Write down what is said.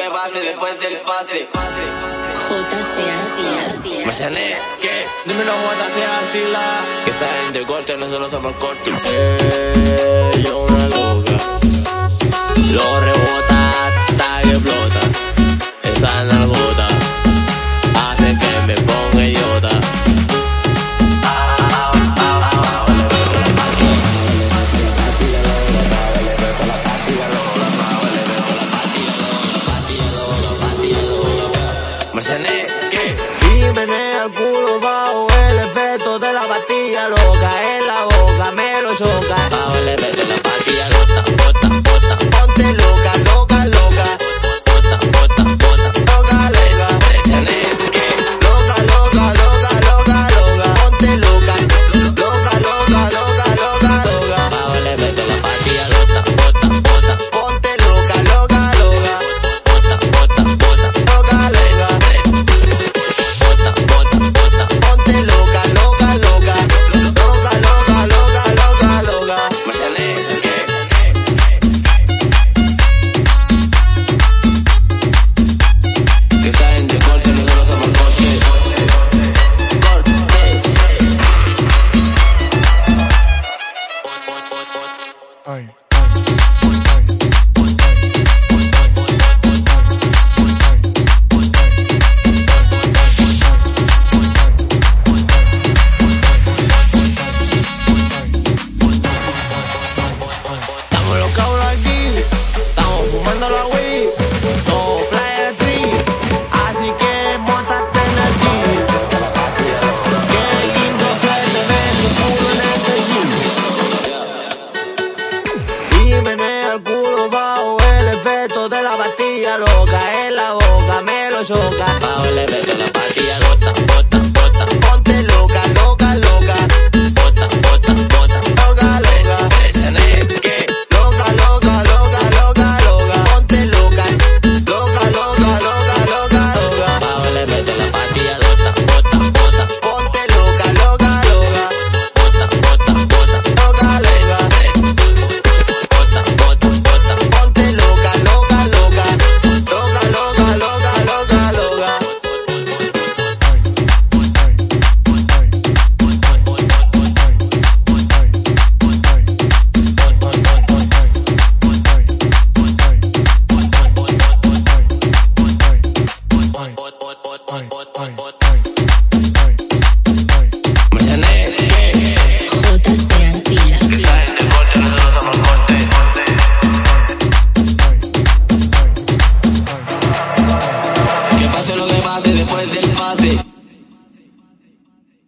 que pase después del pase. JC Arcila. ¿qué? Dímelo JC Arcila. Que saben de corte, nosotros somos cortos. Y menea el culo bajo el efecto de la pastilla loca. En la boca me lo choca. Ay, ay, Estamos Menea el culo bajo el efecto de la pastilla loca, en la boca me lo choca. Bajo